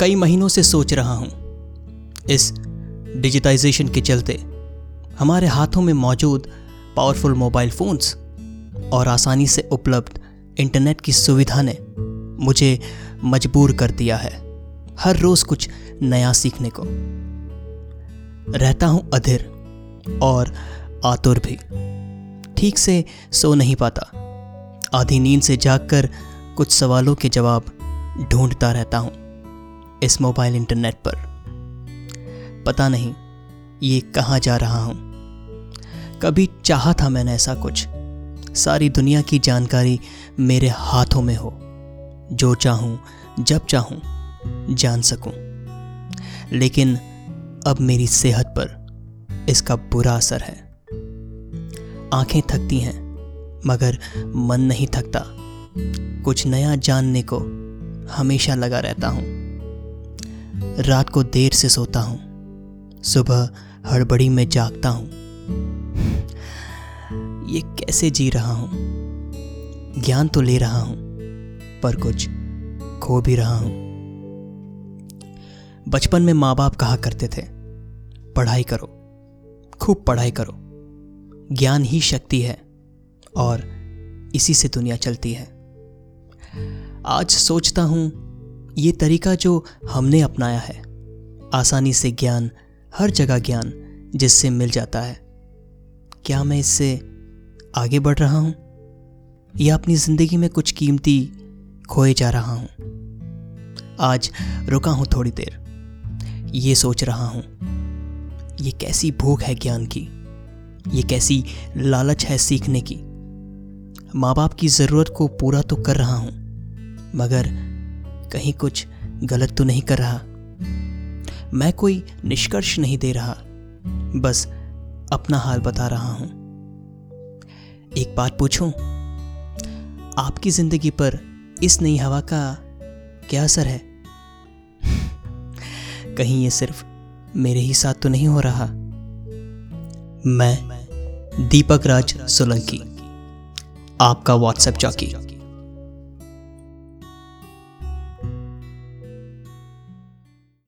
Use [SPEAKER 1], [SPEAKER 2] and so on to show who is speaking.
[SPEAKER 1] कई महीनों से सोच रहा हूँ। इस डिजिटाइजेशन के चलते हमारे हाथों में मौजूद पावरफुल मोबाइल फ़ोन्स और आसानी से उपलब्ध इंटरनेट की सुविधा ने मुझे मजबूर कर दिया है हर रोज़ कुछ नया सीखने को। रहता हूँ अधीर और आतुर भी। ठीक से सो नहीं पाता। आधी नींद से जागकर कुछ सवालों के जवाब ढूंढता रहता हूँ। इस मोबाइल इंटरनेट पर। पता नहीं, ये कहाँ जा रहा हूँ। कभी चाहा था मैंने ऐसा कुछ। सारी दुनिया की जानकारी मेरे हाथों में हो। जो चाहूँ, जब चाहूँ, जान सकूँ। लेकिन अब मेरी सेहत पर इसका बुरा असर है। आँखें थकती हैं, मगर मन नहीं थकता। कुछ नया जानने को हमेशा लगा रहता हूँ। रात को देर से सोता हूँ। सुबह हड़बड़ी में जागता हूँ। ये कैसे जी रहा हूँ? ज्ञान तो ले रहा हूँ, पर कुछ खो भी रहा हूँ। बचपन में माँ बाप कहा करते थे, पढ़ाई करो, खूब पढ़ाई करो। ज्ञान ही शक्ति है, और इसी से दुनिया चलती है। आज सोचता हूँ ये तरीका जो हमने अपनाया है। आसानी से ज्ञान, हर जगह ज्ञान, जिससे मिल जाता है। क्या मैं इससे आगे बढ़ रहा हूँ? या अपनी ज़िंदगी में कुछ कीमती खोए जा रहा हूँ? आज रुका हूँ थोड़ी देर। ये सोच रहा हूँ, ये कैसी भूख है ज्ञान की? ये कैसी लालच है सीखने की? माँ बाप की ज़रूरत को पूरा तो कर रहा हूँ, मगर कहीं कुछ गलत तो नहीं कर रहा। मैं कोई निष्कर्ष नहीं दे रहा, बस अपना हाल बता रहा हूँ। एक बात पूछूँ, आपकी ज़िंदगी पर इस नई हवा का क्या असर है? कहीं ये सिर्फ़ मेरे ही साथ तो नहीं हो रहा। मैं दीपक राज सोलंकी, आपका व्हाट्सएप चौकी।